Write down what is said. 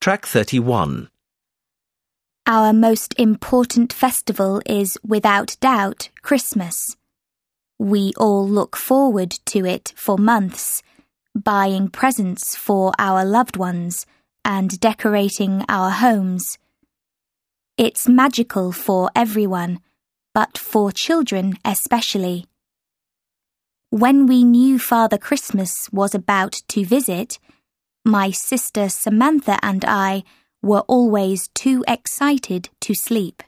Track 31. Our most important festival is, without doubt, Christmas. We all look forward to it for months, buying presents for our loved ones and decorating our homes. It's magical for everyone, but for children especially. When we knew Father Christmas was about to visit, my sister Samantha and I were always too excited to sleep.